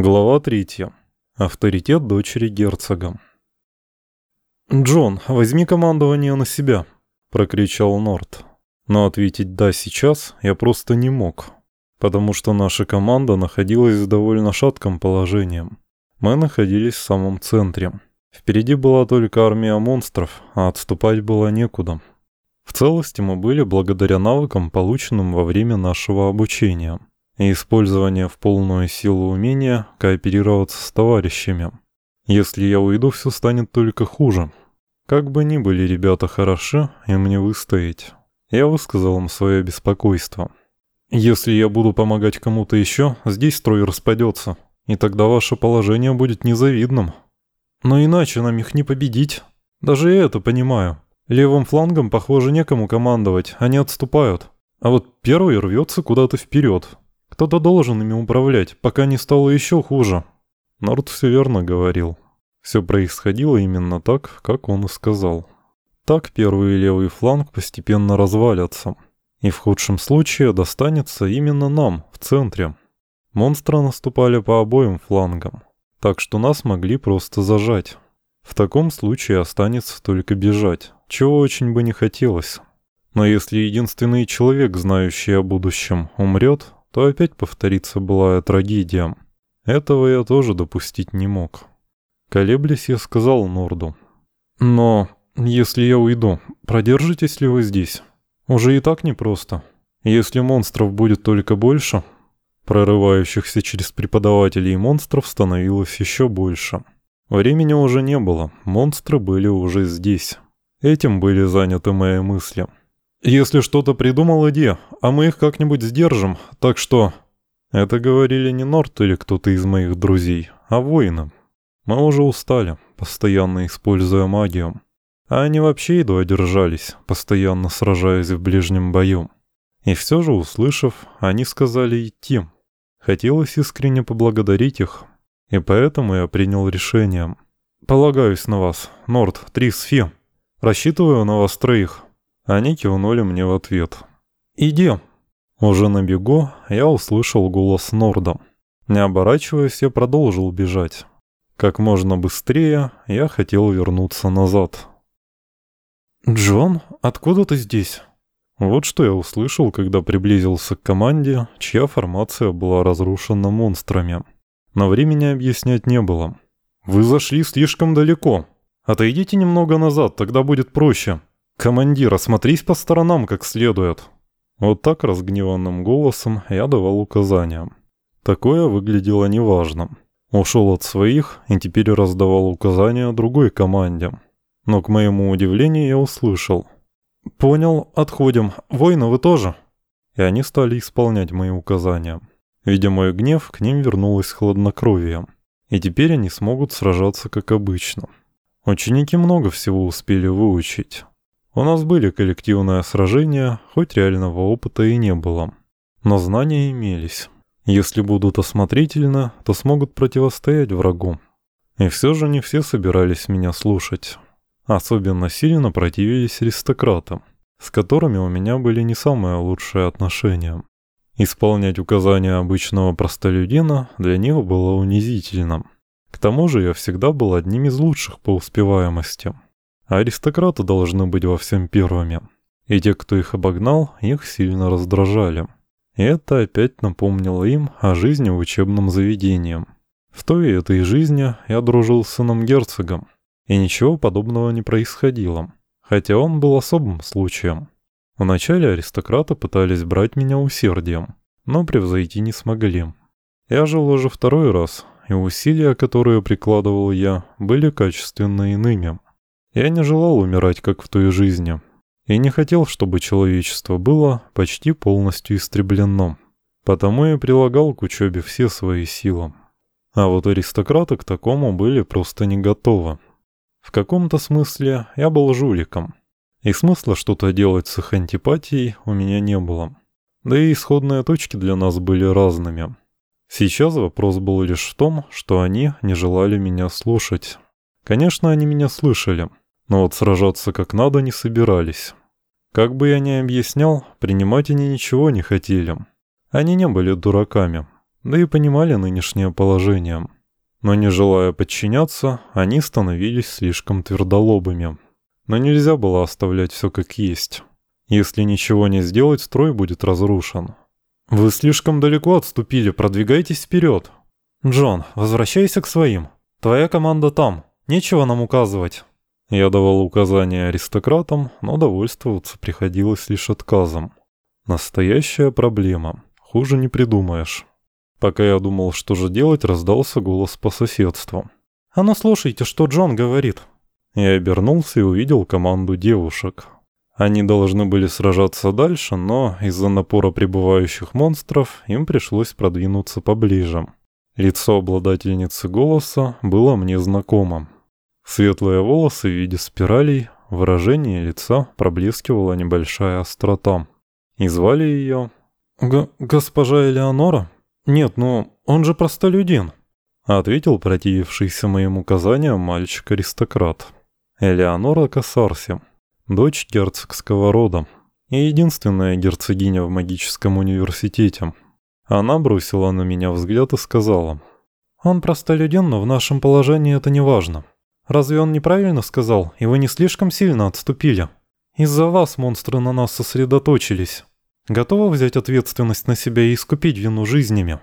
Глава третья. Авторитет дочери герцога. «Джон, возьми командование на себя», — прокричал Норт. Но ответить «да» сейчас я просто не мог, потому что наша команда находилась в довольно шатком положении. Мы находились в самом центре. Впереди была только армия монстров, а отступать было некуда. В целости мы были благодаря навыкам, полученным во время нашего обучения и использование в полную силу умения кооперироваться с товарищами. Если я уйду, все станет только хуже. Как бы ни были ребята хороши, им не выстоять. Я высказал им свое беспокойство. Если я буду помогать кому-то еще, здесь строй распадется, и тогда ваше положение будет незавидным. Но иначе нам их не победить. Даже я это понимаю. Левым флангом, похоже, некому командовать, они отступают. А вот первый рвется куда-то вперед. Кто-то должен ими управлять, пока не стало еще хуже. Норд все верно говорил. Все происходило именно так, как он и сказал. Так первый и левый фланг постепенно развалятся. И в худшем случае достанется именно нам, в центре. Монстры наступали по обоим флангам, так что нас могли просто зажать. В таком случае останется только бежать, чего очень бы не хотелось. Но если единственный человек, знающий о будущем, умрет, то опять повторится былая трагедия. Этого я тоже допустить не мог. Колеблясь, я сказал Норду. «Но если я уйду, продержитесь ли вы здесь? Уже и так непросто. Если монстров будет только больше...» Прорывающихся через преподавателей монстров становилось еще больше. Времени уже не было, монстры были уже здесь. Этим были заняты мои мысли. «Если что-то придумал, иди, а мы их как-нибудь сдержим, так что...» Это говорили не Норт или кто-то из моих друзей, а воины. Мы уже устали, постоянно используя магию. А они вообще едва держались, постоянно сражаясь в ближнем бою. И все же, услышав, они сказали идти. Хотелось искренне поблагодарить их, и поэтому я принял решение. «Полагаюсь на вас, Норт, Трис, Фи. Рассчитываю на вас троих. Они кивнули мне в ответ. «Иди». Уже на бегу я услышал голос Норда. Не оборачиваясь, я продолжил бежать. Как можно быстрее я хотел вернуться назад. «Джон, откуда ты здесь?» Вот что я услышал, когда приблизился к команде, чья формация была разрушена монстрами. Но времени объяснять не было. «Вы зашли слишком далеко. Отойдите немного назад, тогда будет проще», «Командир, осмотрись по сторонам как следует». Вот так разгневанным голосом я давал указания. Такое выглядело неважно. Ушел от своих и теперь раздавал указания другой команде. Но, к моему удивлению, я услышал. «Понял, отходим. Воины, вы тоже?» И они стали исполнять мои указания. Видя мой гнев, к ним вернулось хладнокровие. И теперь они смогут сражаться как обычно. Ученики много всего успели выучить. У нас были коллективные сражения, хоть реального опыта и не было. Но знания имелись. Если будут осмотрительно, то смогут противостоять врагу. И все же не все собирались меня слушать. Особенно сильно противились аристократам, с которыми у меня были не самые лучшие отношения. Исполнять указания обычного простолюдина для них было унизительно. К тому же я всегда был одним из лучших по успеваемости. Аристократы должны быть во всем первыми. И те, кто их обогнал, их сильно раздражали. И это опять напомнило им о жизни в учебном заведении. В той этой жизни я дружил с сыном герцогом, и ничего подобного не происходило, хотя он был особым случаем. Вначале аристократы пытались брать меня усердием, но превзойти не смогли. Я жил уже второй раз, и усилия, которые прикладывал я, были качественно иными. Я не желал умирать, как в той жизни, и не хотел, чтобы человечество было почти полностью истреблено. Потому я прилагал к учебе все свои силы. А вот аристократы к такому были просто не готовы. В каком-то смысле я был жуликом, и смысла что-то делать с их антипатией у меня не было. Да и исходные точки для нас были разными. Сейчас вопрос был лишь в том, что они не желали меня слушать. Конечно, они меня слышали, но вот сражаться как надо не собирались. Как бы я ни объяснял, принимать они ничего не хотели. Они не были дураками. да и понимали нынешнее положение. Но не желая подчиняться, они становились слишком твердолобыми. Но нельзя было оставлять все как есть. Если ничего не сделать, строй будет разрушен. «Вы слишком далеко отступили, продвигайтесь вперед!» «Джон, возвращайся к своим. Твоя команда там. Нечего нам указывать». Я давал указания аристократам, но довольствоваться приходилось лишь отказом. Настоящая проблема. Хуже не придумаешь. Пока я думал, что же делать, раздался голос по соседству. «А ну слушайте, что Джон говорит». Я обернулся и увидел команду девушек. Они должны были сражаться дальше, но из-за напора прибывающих монстров им пришлось продвинуться поближе. Лицо обладательницы голоса было мне знакомо. Светлые волосы в виде спиралей, выражение лица проблескивала небольшая острота. И звали ее... Г «Госпожа Элеонора?» «Нет, ну, он же простолюдин», — ответил противившийся моим указаниям мальчик-аристократ. Элеонора Кассарси, дочь герцогского рода и единственная герцогиня в магическом университете. Она бросила на меня взгляд и сказала, «Он простолюдин, но в нашем положении это не важно. Разве он неправильно сказал, и вы не слишком сильно отступили? Из-за вас монстры на нас сосредоточились». Готова взять ответственность на себя и искупить вину жизнями?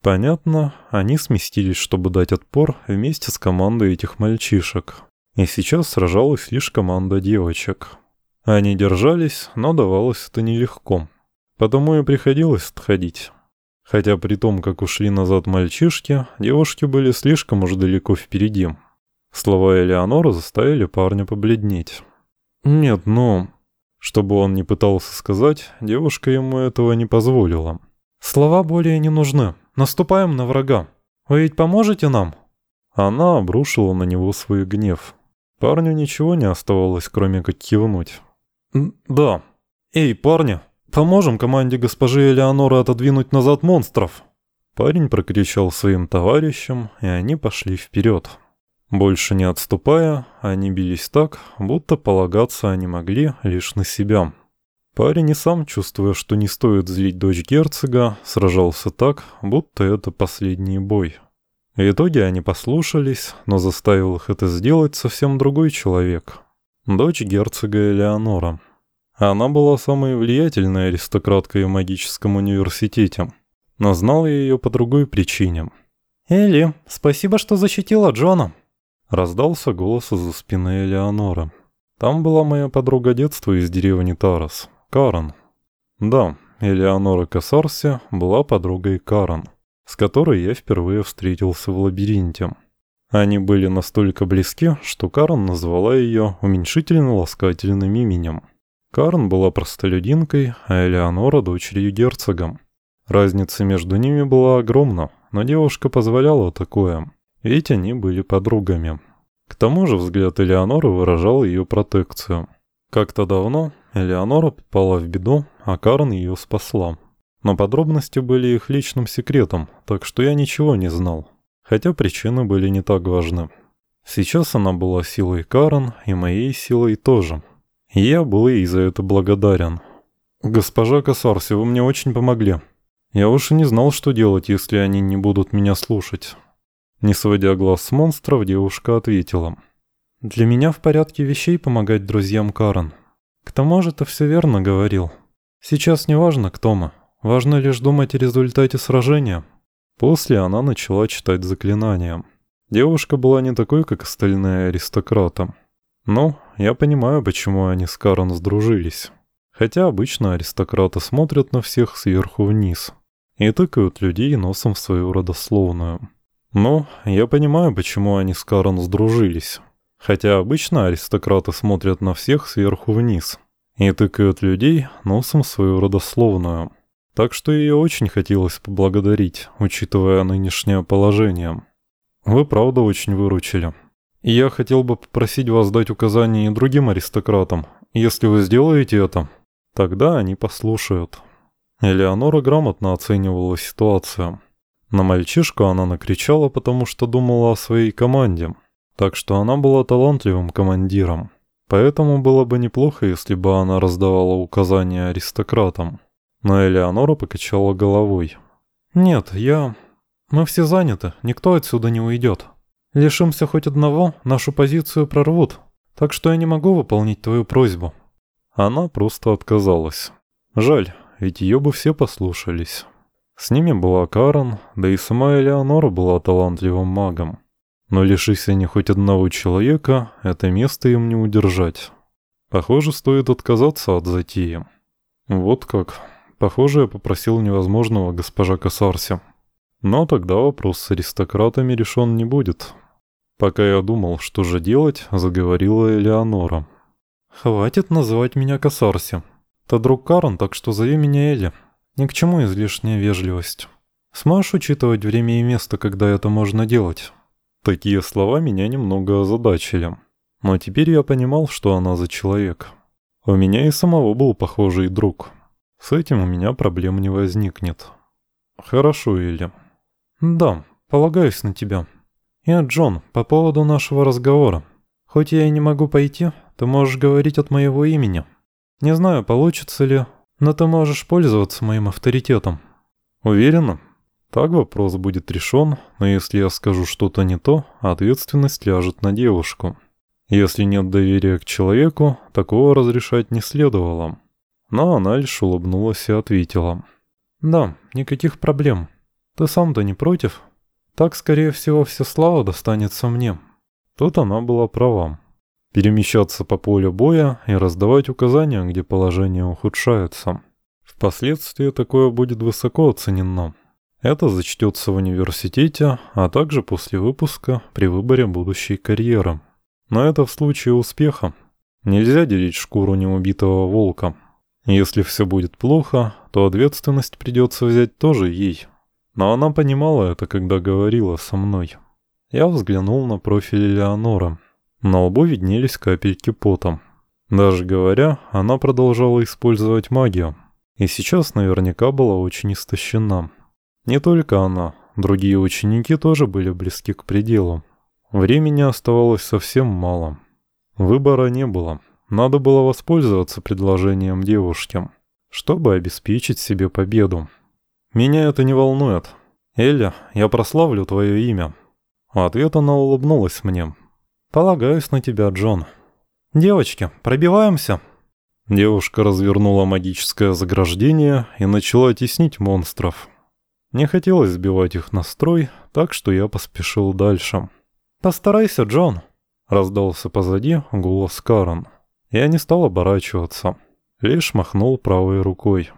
Понятно, они сместились, чтобы дать отпор вместе с командой этих мальчишек. И сейчас сражалась лишь команда девочек. Они держались, но давалось это нелегко. Потому и приходилось отходить. Хотя при том, как ушли назад мальчишки, девушки были слишком уж далеко впереди. Слова Элеонора заставили парня побледнеть. «Нет, ну, чтобы он не пытался сказать, девушка ему этого не позволила. «Слова более не нужны. Наступаем на врага. Вы ведь поможете нам?» Она обрушила на него свой гнев. Парню ничего не оставалось, кроме как кивнуть. «Да. Эй, парни, поможем команде госпожи Элеоноры отодвинуть назад монстров!» Парень прокричал своим товарищам, и они пошли вперед. Больше не отступая, они бились так, будто полагаться они могли лишь на себя. Парень и сам, чувствуя, что не стоит злить дочь герцога, сражался так, будто это последний бой. В итоге они послушались, но заставил их это сделать совсем другой человек. Дочь герцога Элеонора. Она была самой влиятельной аристократкой в магическом университете, но знал я ее по другой причине. «Элли, спасибо, что защитила Джона», Раздался голос из-за спины Элеонора. Там была моя подруга детства из деревни Тарас, Карен. Да, Элеонора Кассарси была подругой Карен, с которой я впервые встретился в лабиринте. Они были настолько близки, что Карен назвала ее уменьшительно-ласкательным именем. Карен была простолюдинкой, а Элеонора — дочерью герцога. Разница между ними была огромна, но девушка позволяла такое — ведь они были подругами. К тому же взгляд Элеоноры выражал ее протекцию. Как-то давно Элеонора попала в беду, а Карен ее спасла. Но подробности были их личным секретом, так что я ничего не знал. Хотя причины были не так важны. Сейчас она была силой Карен и моей силой тоже. И я был ей за это благодарен. «Госпожа Кассарси, вы мне очень помогли. Я уж и не знал, что делать, если они не будут меня слушать. Не сводя глаз с монстров, девушка ответила. «Для меня в порядке вещей помогать друзьям Карен. К тому же это все верно говорил. Сейчас не важно, кто мы. Важно лишь думать о результате сражения». После она начала читать заклинания. Девушка была не такой, как остальные аристократы. Но я понимаю, почему они с Карен сдружились. Хотя обычно аристократы смотрят на всех сверху вниз и тыкают людей носом в свою родословную. Ну, я понимаю, почему они с Карен сдружились. Хотя обычно аристократы смотрят на всех сверху вниз и тыкают людей носом свою родословную. Так что ее очень хотелось поблагодарить, учитывая нынешнее положение. Вы правда очень выручили. И я хотел бы попросить вас дать указания и другим аристократам. Если вы сделаете это, тогда они послушают. Элеонора грамотно оценивала ситуацию. На мальчишку она накричала, потому что думала о своей команде. Так что она была талантливым командиром. Поэтому было бы неплохо, если бы она раздавала указания аристократам. Но Элеонора покачала головой. «Нет, я... Мы все заняты, никто отсюда не уйдет. Лишимся хоть одного, нашу позицию прорвут, так что я не могу выполнить твою просьбу». Она просто отказалась. Жаль, ведь ее бы все послушались. С ними была Карен, да и сама Элеонора была талантливым магом. Но лишись они хоть одного человека, это место им не удержать. Похоже, стоит отказаться от затеи. Вот как. Похоже, я попросил невозможного госпожа Касарси. Но тогда вопрос с аристократами решен не будет. Пока я думал, что же делать, заговорила Элеонора. «Хватит называть меня Касарси. Ты друг Карен, так что зови меня Эли. Ни к чему излишняя вежливость. Сможешь учитывать время и место, когда это можно делать?» Такие слова меня немного озадачили. Но теперь я понимал, что она за человек. У меня и самого был похожий друг. С этим у меня проблем не возникнет. Хорошо, Элли. Да, полагаюсь на тебя. И, Джон, по поводу нашего разговора. Хоть я и не могу пойти, ты можешь говорить от моего имени. Не знаю, получится ли, но ты можешь пользоваться моим авторитетом. Уверена? Так вопрос будет решен, но если я скажу что-то не то, ответственность ляжет на девушку. Если нет доверия к человеку, такого разрешать не следовало. Но она лишь улыбнулась и ответила. «Да, никаких проблем. Ты сам-то не против? Так, скорее всего, вся слава достанется мне». Тут она была права. Перемещаться по полю боя и раздавать указания, где положение ухудшается. Впоследствии такое будет высоко оценено. Это зачтется в университете, а также после выпуска при выборе будущей карьеры. Но это в случае успеха. Нельзя делить шкуру неубитого волка. Если все будет плохо, то ответственность придется взять тоже ей. Но она понимала это, когда говорила со мной. Я взглянул на профиль Леонора. На лбу виднелись капельки пота. Даже говоря, она продолжала использовать магию. И сейчас наверняка была очень истощена. Не только она, другие ученики тоже были близки к пределу. Времени оставалось совсем мало. Выбора не было. Надо было воспользоваться предложением девушки, чтобы обеспечить себе победу. Меня это не волнует. Эля, я прославлю твое имя. В ответ она улыбнулась мне. Полагаюсь на тебя, Джон. Девочки, пробиваемся. Девушка развернула магическое заграждение и начала теснить монстров. Не хотелось сбивать их на строй, так что я поспешил дальше. «Постарайся, Джон!» — раздался позади голос Карен. Я не стал оборачиваться, лишь махнул правой рукой.